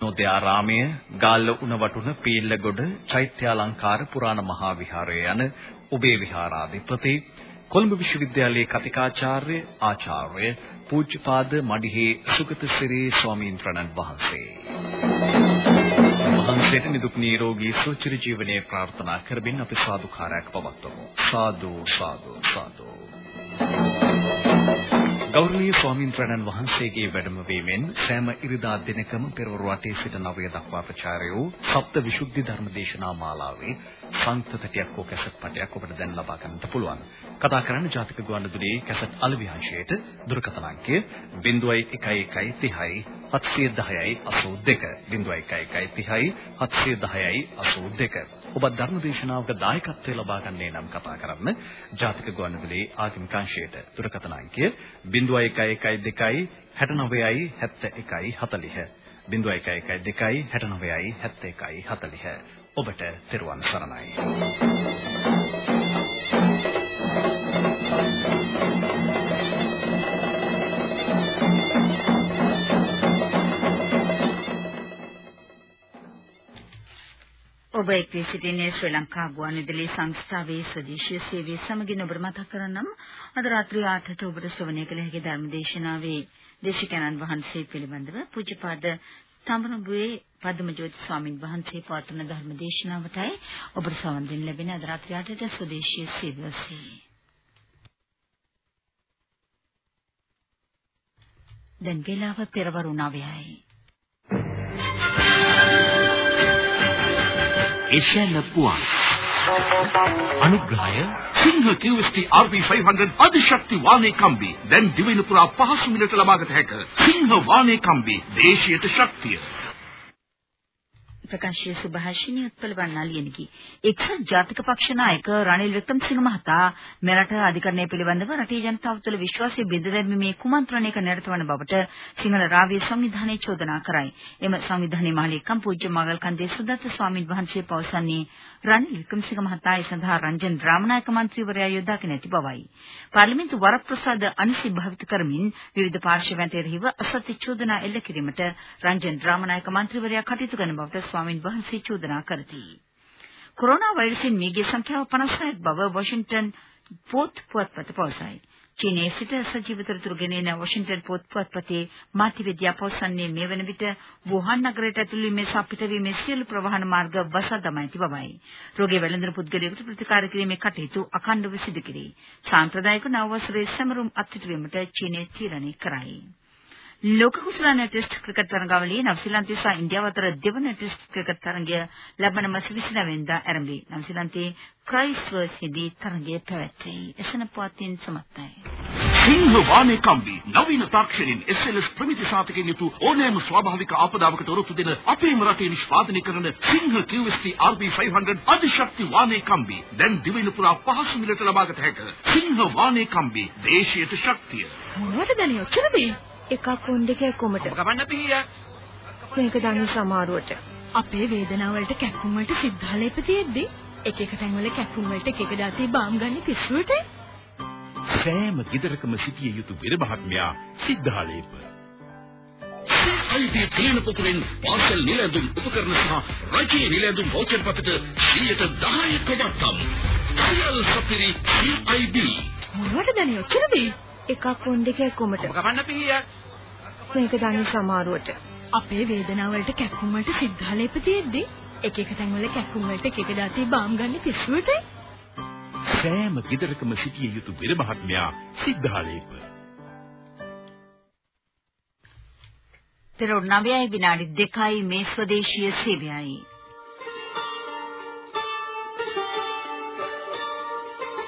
නෝදයාරාමය, ගාල්ල උණවටුන පීල්ලගොඩ, චෛත්‍යාලංකාර පුරාණ මහා විහාරය යන ඔබේ විහාරාධිපති කොළඹ විශ්වවිද්‍යාලයේ කතිකාචාර්ය ආචාර්ය පූජ්‍යපාද මඩිහේ සුගතසිරි ස්වාමීන් වහන්සේ. වහන්සේට නිදුක් නිරෝගී සුවචිර ජීවනයේ ප්‍රාර්ථනා කරමින් අපි සාදුකාරයක් පවත්වමු. සාදු සාදු සාදු. ගෞරවනීය ස්වාමීන් වහන්සේගේ වැඩම වීමෙන් සෑම ඉරිදා දිනකම පෙරවරු 8 සිට 9 දක්වා ප්‍රචාරය වූ සප්ත විසුද්ධි ධර්ම දේශනා මාලාවේ සංතතටියක් හෝ කැසට් පටයක් ඔබට දැන් ලබා ගන්නට පුළුවන්. කතා කරන්න ජාතික ගුවන්විදුලියේ කැසට් අලවිහංශයට දුරකථන අංකය 011130 710යි 82 011130 710යි 82 ඔබ ධර්මදේශනාවක දායකත්වය ලබා ගන්නේ නම් කතා කරන්න ජාතික ගුවන්විදුලියේ ආගමික අංශයට දුරකථන අංකය 0112 69යි 71යි 40 0112 69යි 71යි 40 ඔබට තෙරුවන් සරණයි. ඔබ එක්වී සිටින්නේ ශ්‍රී ලංකා ගුවන්විදුලි සංස්ථාවේ ස්වදේශීය සේවයේ සමගින් ඔබට මතක් කරනම් අද රාත්‍රී 8ට ඔබට ශ්‍රවණය කළ හැකි ධර්මදේශනාවේ දේශකයන්න් වහන්සේ පිළිබඳව පූජ්‍යපාද තඹනුබුවේ පද්මජෝති ස්වාමින් වහන්සේ පවත්වන ධර්මදේශනාවටයි ඔබට සවන් දෙන්න ලැබෙන අද රාත්‍රී 8ට ස්වදේශීය සේවයසේ. දැන් වේලාව පෙරවරු 9යි. එෂැන පුවන් අනුග්‍රහය සිංහ QST RB500 අධිශක්ති වාහනේ කම්බි දැන් දිවෙන පුරා පහසු මිලට ලබාගත හැක සිංහ වාහනේ කම්බි දේශීය ශක්තිය ප්‍රකාශයේ සුභාෂිනී උත්පල වර්ණාලියනකි. එක්සත් ජාතික පක්ෂ නායක රනිල් වික්‍රමසිංහ මහතා මෙරට අධිකරණය පිළිබඳව රටේ ජනතාව තුළ විශ්වාසය බෙද දැමීමේ කුමන්ත්‍රණයක නිරත වන බවට සිංහල රාව්‍ය සංවිධානයේ චෝදනා කරයි. එම සංවිධානයේ මාලිකම් පූජ්‍ය මගල් කන්දේ සුදත්ත ස්වාමින් වහන්සේ පවසන්නේ රනිල් වික්‍රමසිංහ මහතා ඒ සඳහා රංජන් රාමනායක මන්ත්‍රීවරයා යොදාගෙන ඇති බවයි. පාර්ලිමේන්තු වරප්‍රසාද අනිසි භාවිත කරමින් විවිධ පාර්ශවයන්ට එරෙහිව අසත්‍ය චෝදනා එල්ල කිරීමට රංජන් රාමනායක මන්ත්‍රීවරයා කටයුතු කරන බවට ස්වාමින් වහන්සේ චෝදනා කරති. කොරෝනා වෛරසයෙන් මියගිය සංඛ්‍යාව 56ක් බව වොෂින්ටන් පොත් පුවත්පත පවසයි. චීනයේ සිට සජීව තොරතුරු ගෙනෙන වොෂින්ටන් පොත් පුවත්පතේ මාධ්‍යවේදියා පවසන්නේ මේ වන විට වුහාන් නගරයට ඇතුළු වීමේ සහ පිටවීමේ සියලු ප්‍රවාහන මාර්ග වසා දමා ඇති බවයි. රෝගී වැළඳන පුද්ගලයෙකුට ප්‍රතිකාර කිරීමේ කටයුතු අඛණ්ඩව සිදු කෙරේ. සාම්ප්‍රදායික නව වසරේ සැමරුම් අත්හිටුවීමට චීනය තීරණය කරයි. ලෝක කුසලාන ටෙස්ට් ක්‍රිකට් තරඟාවලියේ නවසීලන්තය සහ ඉන්දියාව අතර දෙවන ටෙස්ට් ක්‍රිකට් තරඟය ලබන මාස 29 වෙනිදා ආරම්භයි. නවසීලන්තයේ ක්‍රයිස්වර්ත්ස්දී තරඟය පැවැත්වේ. එසන පුවතින් සමත්යි. සිංහ වානේ කම්බි නවීන තාක්ෂණයෙන් SLS ප්‍රමිති සාතිකෙන් යුතු ඕනෑම ස්වාභාවික ආපදාවකට ඔරොත්තු දෙන අපේම රටේ නිෂ්පාදනය කරන සිංහ QST RB500 අධිශක්ති වානේ කම්බි දැන් දිවෙන පුරා පහසු මිලට ලබාගත හැක. සිංහ වානේ කම්බි දේශීය ශක්තිය. මොනවද දැනියෝ චරදී? එකක් උන් දෙකක් කොමට. ගමන්න පිහිය. මේක දන්නේ සමහරුවට. අපේ වේදනාව වලට කැක්කුම් වලට සිද්ධාලේප තියෙද්දි එක එක තැන්වල කැක්කුම් වලට එක එක දාතේ බාම් ගන්න පිස්සුවට. සෑම gidarakම සිටිය යුතු බෙර මහත්මයා සිද්ධාලේප. සයිටි ක්ලීන පුතුරින් පාසල් නිලැඳුම් උපකරණ සහ රජයේ නිලැඳුම් වෝචර් පතට 110ක වටම්. සියල් සපිරි CIB. මොනවද දැනියෝ චරදී? එකක් උන් දෙකක් කොමට. ගමන්න පිහිය. මේක දන්නේ සමහරුවට. අපේ වේදනාව වලට කැක්කුම් වලට සිද්ධාලේප තියෙද්දි එක එක තැන්වල කැක්කුම් වලට එක එක දාතේ බාම් ගන්න පිස්සුවට. සෑම gidarakම සිටිය යුතු බෙර මහත්මයා සිද්ධාලේප. පෙරවරු 9යි විනාඩි 2යි මේ ස්වදේශීය සේවයයි.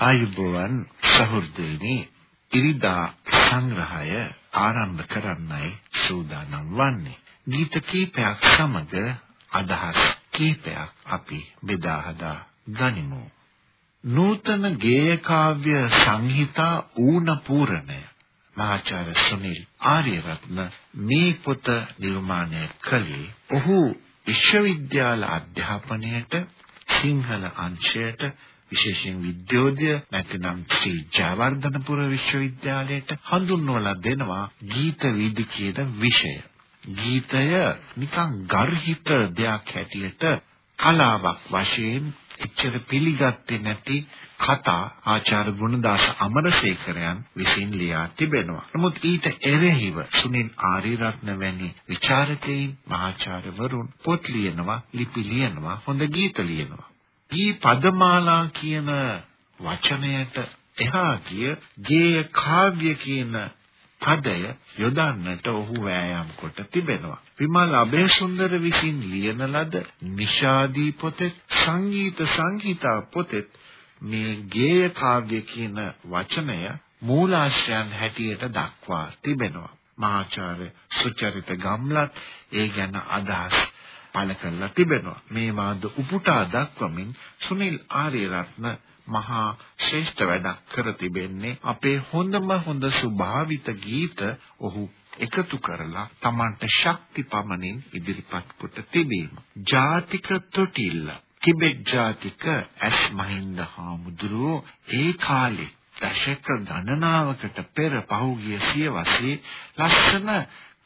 ආයුබෝවන් සහෘදයනි ඉරිදා සංග්‍රහය ආරම්භ කරන්නයි සූදානම් වන්නේ. ගීත කීපයක් සමග අදහස් කීපයක් අපි බෙදා හදා ගනිමු. නූතන ගේය කාව්‍ය සංහිතා ඌන පූර්ණය මහාචාර්ය සුනිල් ආර්යරත්න මේ පොත නිර්මාණය කළේ ඔහු විශ්වවිද්‍යාල අධ්‍යාපනයට සිංහල අංශයට විශේෂයෙන් විද්‍යෝදය නැතිනම් ශ්‍රී ජයවර්ධනපුර විශ්වවිද්‍යාලයට හඳුන්වලා දෙනවා ගීත වීදි කියන විෂය. ගීතය නිකන් ගර්හිත දෙයක් හැටියට කලාවක් වශයෙන් එච්චර පිළිගත්තේ නැති කතා ආචාර්ය ගුණදාස අමරසේකරයන් විසින් ලියා තිබෙනවා. නමුත් ඊට එරෙහිව සුනිල් ආරියරත්න වැනි විචාරකයින් මහාචාර්යවරුන් පොත් ලියනවා, ලිපි ලියනවා, හොඳ ගීත ලියනවා. ඊ පදමාලා කියන වචනයට එහා ගිය ගේය කාව්‍ය කියන පදය යොදන්නට ඔහු වෑයම් කොට තිබෙනවා. විමල් අබේසුන්දර විසින් ලියන ලද නිෂාදී පොතේ සංගීත සංහිතා පොතේ මේ ගේය කාව්‍ය කියන වචනය මූලාශ්‍රයන් හැටියට දක්වා තිබෙනවා. මහාචාර්ය සුචරිත ගම්ලත් ඒ ගැන අදහස් පළ කරලා තිබෙනවා. මේ වාද උපුටා දක්වමින් සුනිල් ආරියරත්න මහා ශ්‍රේෂ්ඨ වැඩක් කර තිබෙන්නේ අපේ හොඳම හොඳ ස්වභාවිත ගීත ඔහු එකතු කරලා Tamanට ශක්ති පමණින් ඉදිරිපත් කොට තිබීම. ජාතික තොටිල්ල කිබෙක් ජාතික ඇස් මහින්ද හාමුදුරුවෝ ඒ කාලේ දශක ගණනාවකට පෙර පහුගිය සියවසේ ලස්සන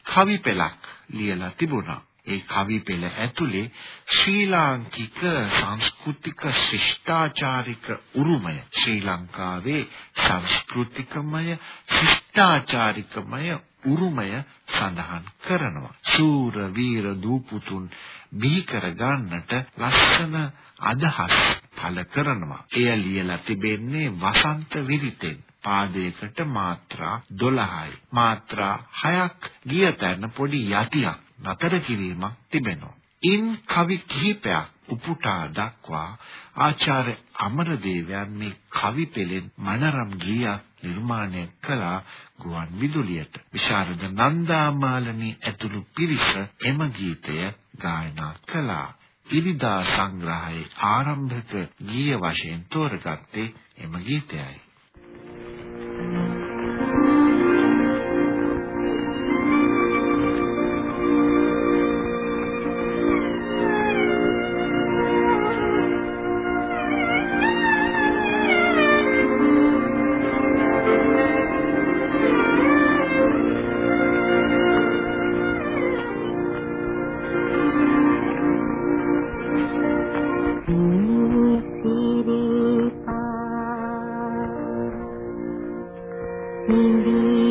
කවි පෙළක් ලියලා තිබුණා. ඒ කවි පෙළ ඇතුලේ ශ්‍රී ලාංකික සංස්කෘතික ශිෂ්ටාචාරික උරුමය ශ්‍රී ලංකාවේ සංස්කෘතිකමය ශිෂ්ටාචාරිකමය උරුමය සඳහන් කරනවා. සූර වීර දූපුතුන් බිහි කර ගන්නට ලස්සන අදහස් පළ කරනවා. එය ලියලා තිබෙන්නේ වසන්ත විරිතෙන්. පාදයකට මාත්‍රා 12යි. මාත්‍රා 6ක් ගිය තැන පොඩි යටියක් නතර කිරීමක් තිබෙනවා. ඉන් කවි කිහිපයක් උපුටා දක්වා ආචාර්ය අමරදේවයන් මේ කවි පෙළෙන් මනරම් ගීයක් නිර්මාණය කළා ගුවන් විදුලියට. විශාරද නන්දාමාලනී ඇතුළු පිරිස එම ගීතය ගායනා කළා. ඉරිදා සංග්‍රහයේ ආරම්භක ගීය වශයෙන් තෝරගත්තේ එම ගීතයයි. Maybe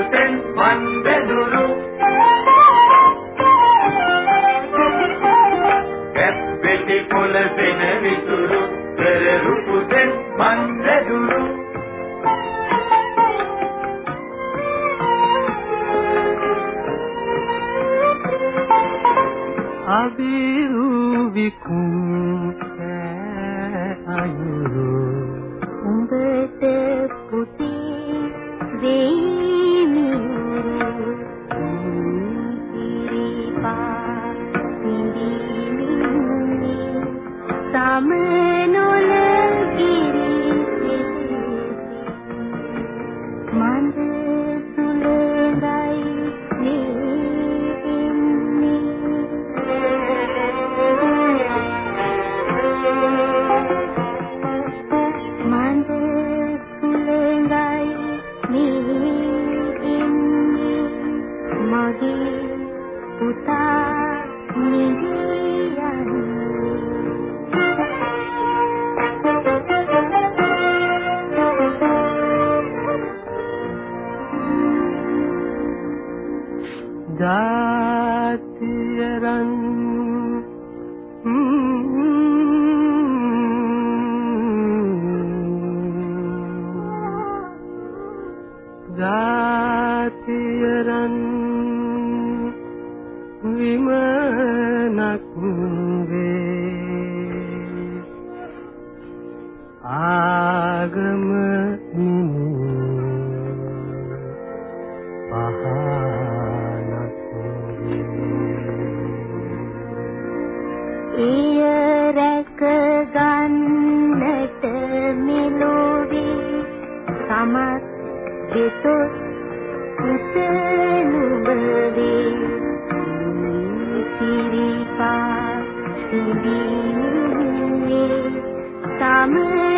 පුතෙන් මන් බෙදුරු කැප්පෙටි පොළ පෙන විතුරු පෙරරු පුතෙන් මන් බෙදුරු අබිරු විකුණු lagi putar diri සමය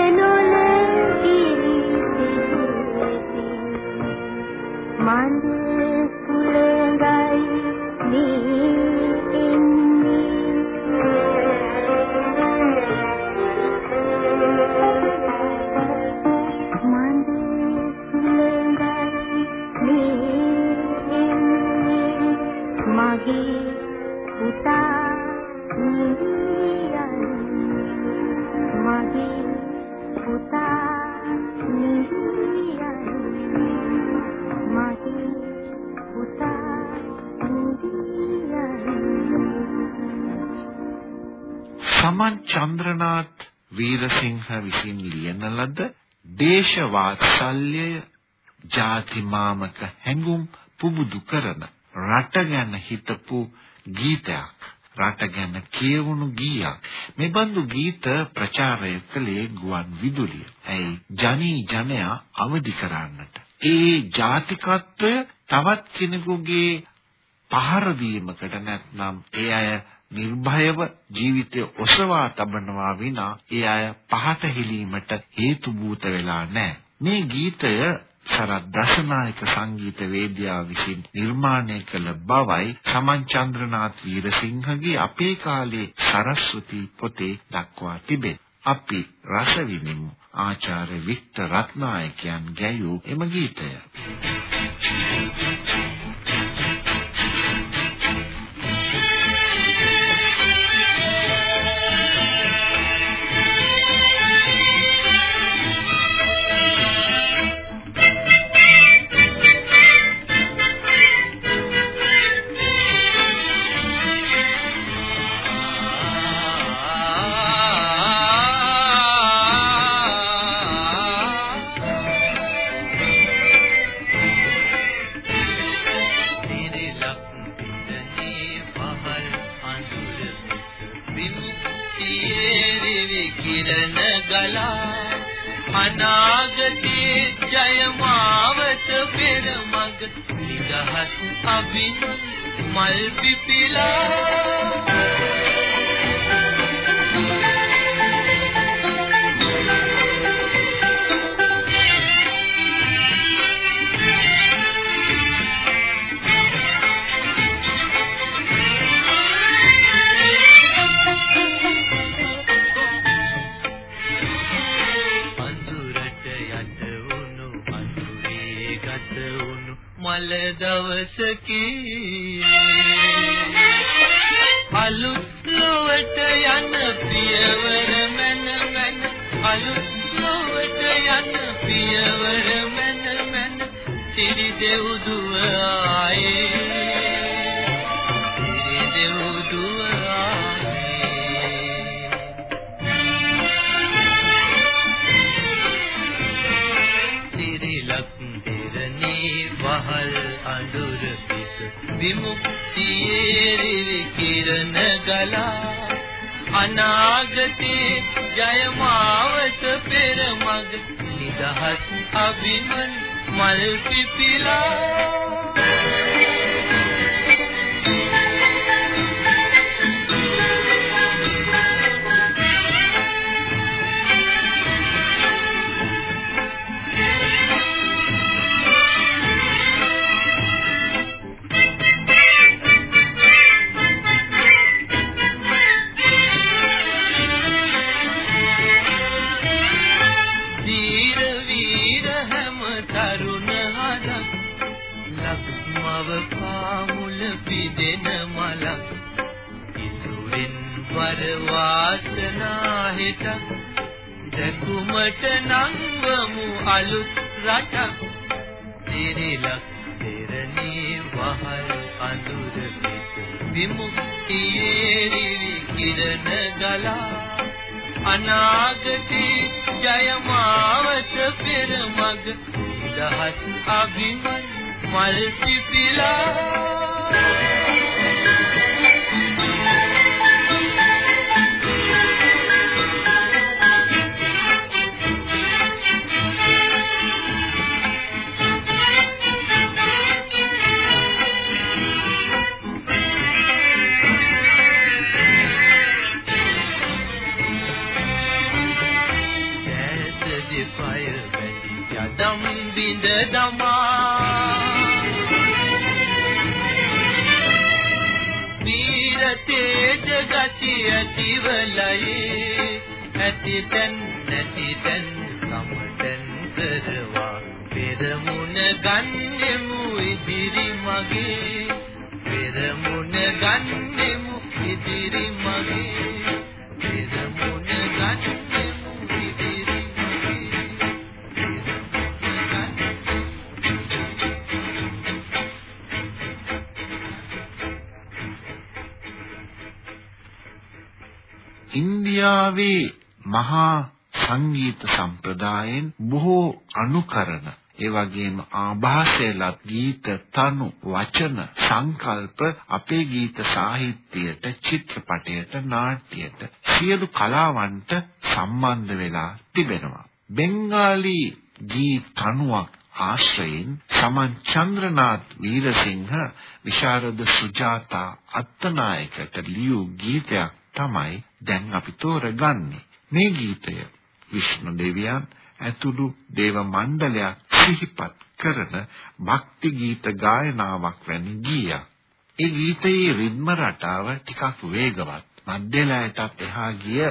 විසින් ලියන ලද දේශවාත්සල්‍යය ಜಾති මාමක හැඟුම් පුබුදු කරන රට ගැන හිතපු ගීතයක් රට ගැන කියවුණු ගීයක් මේ බඳු ගීත ප්‍රචාරය කළේ ගුවන් විදුලිය. ඇයි ජනී ජනයා අවදි කරන්නට. ඒ ජාතිකත්වය තවත් කෙනෙකුගේ පහර දීමකට නැත්නම් ඒ අය නිර්භයව ජීවිතය ඔසවා තබනවා විනා ඒ අය පහට හෙලීමට හේතු බූත වෙලා නැහැ. මේ ගීතය සරත් දසනායක සංගීත වේදිකාව විසින් නිර්මාණය කළ බවයි සමන් චන්ද්‍රනාත් වීරසිංහගේ අපේ කාලේ සරස්වති පොතේ දක්වා තිබේ. අපි රස විඳිමු ආචාර්ය වික්ටර් රත්නායකයන් ගැයූ එම ගීතය. විමුක්තියේ කිරණ ගලා අනාගතේ ජයමාවත පෙරමග නිදහස් අභිමන් මල් පිපිලා. දැකුමට නංවමු අලුත් රටක් දිරිලක් දෙරණී වහල් අඳුර පිට. විමුක්තියේ රිවි කිරණ ගලා. අනාගතේ ජයමාවත පෙරමග දහස් අභිමන් මල් පිපිලා. බිඳ දමා. වීර තේජ ගති ඇතිවලයේ ඇතිතන් නැතිතන් සමතන් කරවා පෙරමුණ ගන්නෙමු ඉදිරි මගේ. පෙරමුණ ගන්නෙමු ඉදිරි මගේ. පෙරමුණ ගන්නෙමු ඉන්දියාවේ මහා සංගීත සම්ප්‍රදායෙන් බොහෝ අනුකරණ. ඒ වගේම ආభాසයලත් ගීත තනු වචන සංකල්ප අපේ ගීත සාහිත්‍යයට චිත්‍රපටයට නාට්‍යයට සියලු කලාවන්ට සම්බන්ධ වෙලා තිබෙනවා. බෙන්ගාලි ගී තනුවක් ආශ්‍රයෙන් සමන් චන්ද්‍රනාත් වීරසිංහ විශාරද සුජාතා අත්තනායකට ලියූ ගීතයක් තමයි දැන් අපි තෝරගන්නේ මේ ගීතය විෂ්ණු දෙවියන් ඇතුළු දේව මණ්ඩලයක් සිහිපත් කරන භක්ති ගීත ගායනාවක් වැනි ගීයක්. ඒ ගීතයේ රිද්ම රටාව ටිකක් වේගවත්. මධ්‍යලයටත් එහා ගිය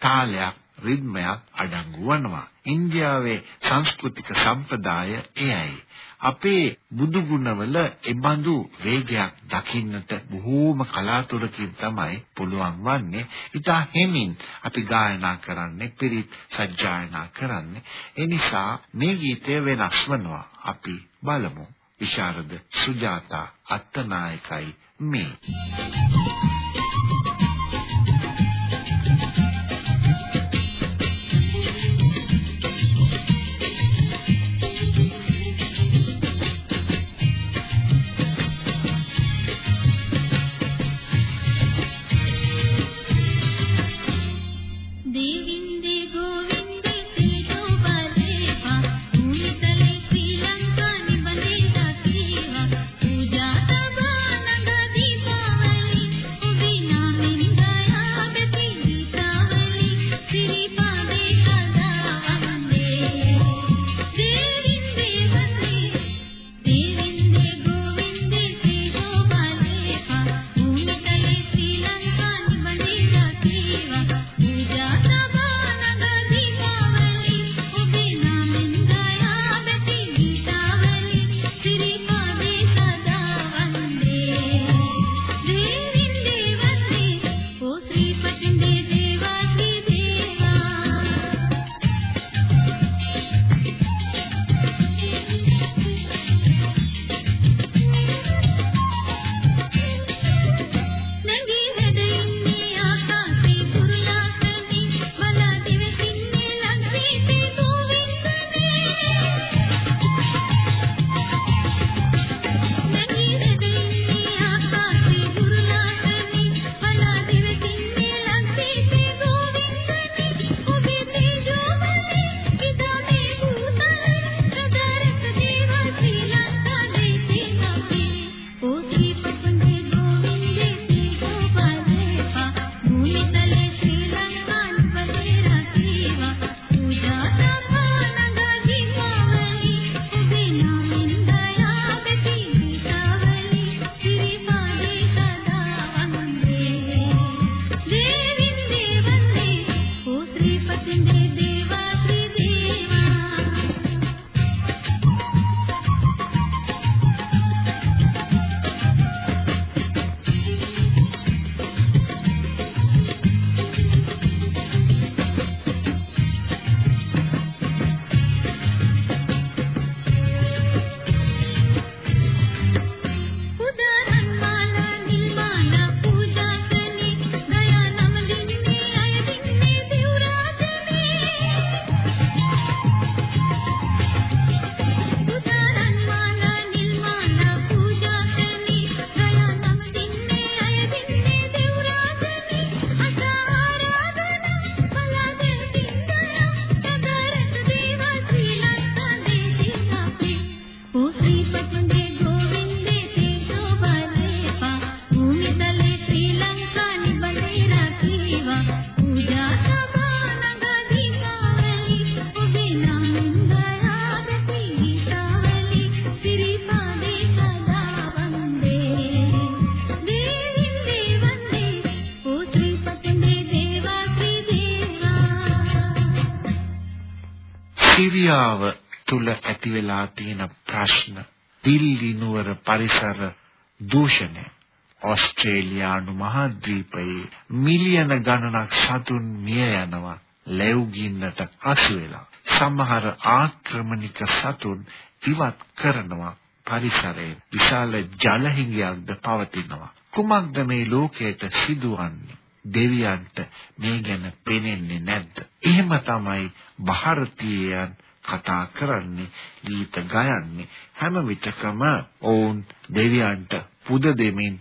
තාලයක් රිද්මයක් අඩංගු වනවා. ඉන්දියාවේ සංස්කෘතික සම්ප්‍රදාය එයයි. අපේ බුදු ගුණවල එබඳු වේගයක් දකින්නට බොහෝම කලාතුරකින් තමයි පුළුවන් වන්නේ. ඊට හැමින් අපි ගායනා කරන්නේ පිරිත් සජ්ජායනා කරන්නේ. ඒ නිසා මේ ගීතය වෙනස් වෙනවා. අපි බලමු. විශාරද සුජාතා අත්තනායකයි මේ. සිරියාව තුල ඇති වෙලා තියෙන ප්‍රශ්න දිල්ලි නුවර පරිසර දූෂණය. ඕස්ට්‍රේලියානු මහද්වීපයේ මිලියන ගණනක් සතුන් මිය යනවා ලැබුගින්නට අසු වෙලා. සමහර ආක්‍රමණික සතුන් ඉවත් කරනවා පරිසරයේ. විශාල ජල හිඟයක්ද පවතිනවා. කුමක්ද මේ ලෝකයට සිදුවන්නේ? දෙවියන්ට මේ ගැන පෙනෙන්නේ නැද්ද? එහෙම තමයි ಭಾರತೀයයන් කතා කරන්නේ, ගීත ගයන්නේ. හැම විටකම ඔවුන් දෙවියන්ට පුද දෙමින්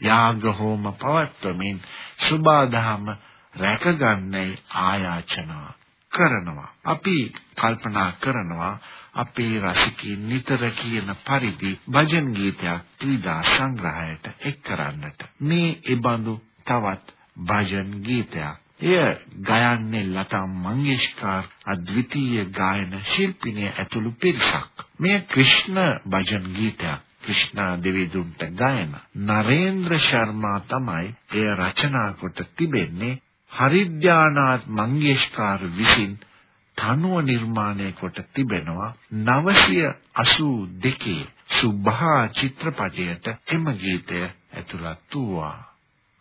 යාග හෝම පවත්වමින් සුබාදහම රැකගන්නයි ආයාචනා කරනවා. අපි කල්පනා කරනවා අපේ රසිකයින් නිතර කියන පරිදි භජන් ගීතයක් ත්‍රිදා සංග්‍රහයට එක් කරන්නට. මේ ඒබඳු තවත් භජන් ගීතයක්. එය ගයන්නේ ලතා මංගেশකර් අද්විතීය ගායන ශිල්පිනිය ඇතුළු පිරිසක්. මෙය ක්‍රිෂ්ණ භජන් ගීතයක්. ක්‍රිෂ්ණා දෙවිඳුන්ට ගායන නරේන්ද්‍ර ශර්මා තමයි එය රචනා කොට තිබෙන්නේ හරිද්‍යානාත් මංගেশකර් විසින් තනුව නිර්මාණය කොට තිබෙනවා 982 සුභා චිත්‍රපටයට එම ගීතය ඇතුළත් වූවා.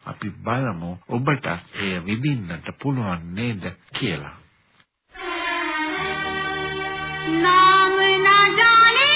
අපි බලමු ඔබට එය විඳින්නට පුළුවන් නේද කියලා. नाम न जाने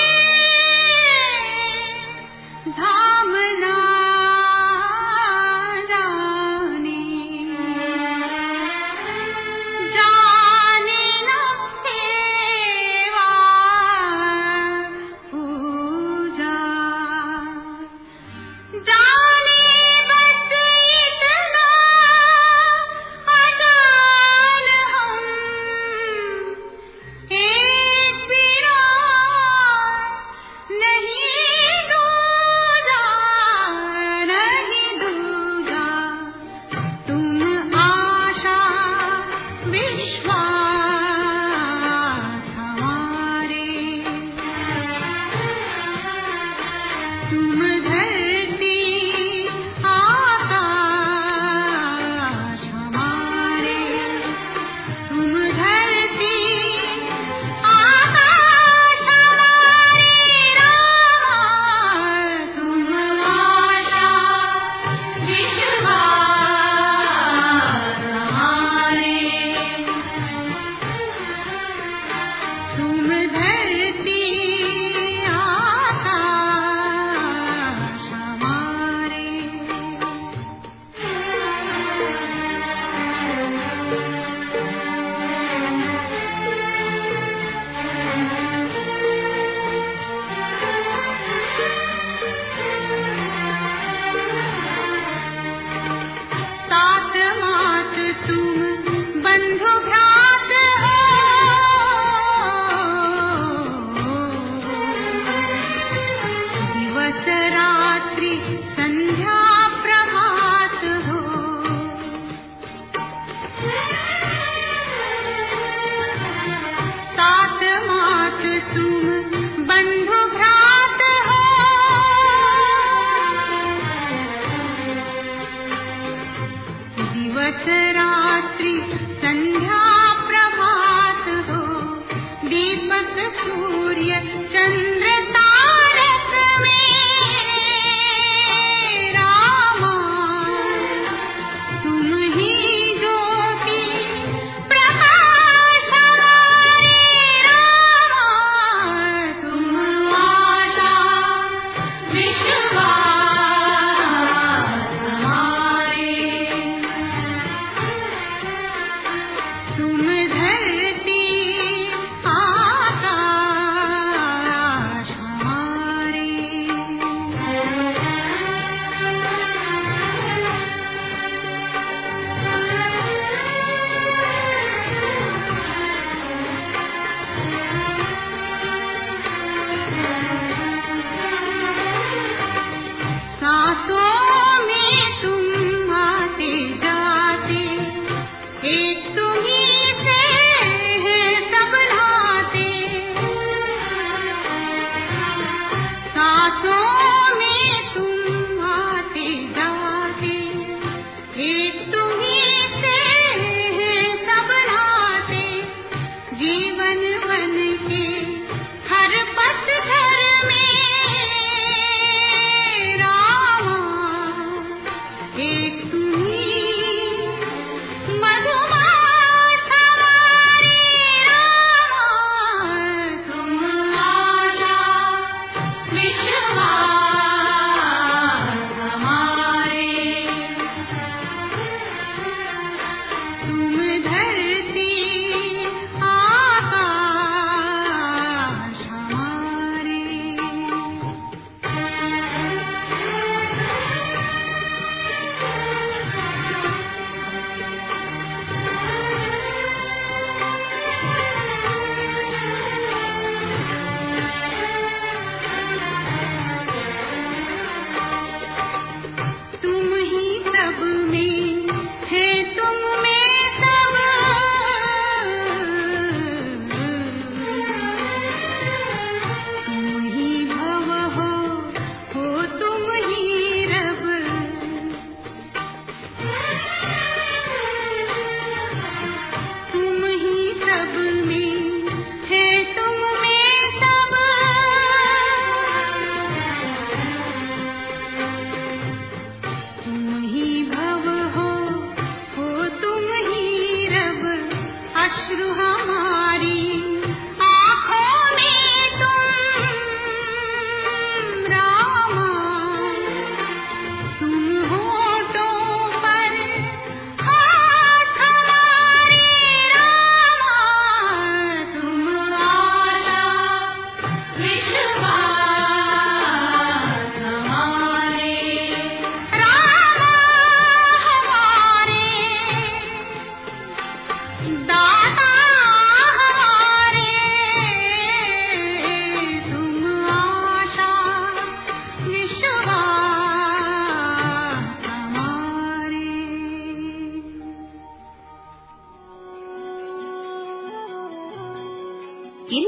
ජීවන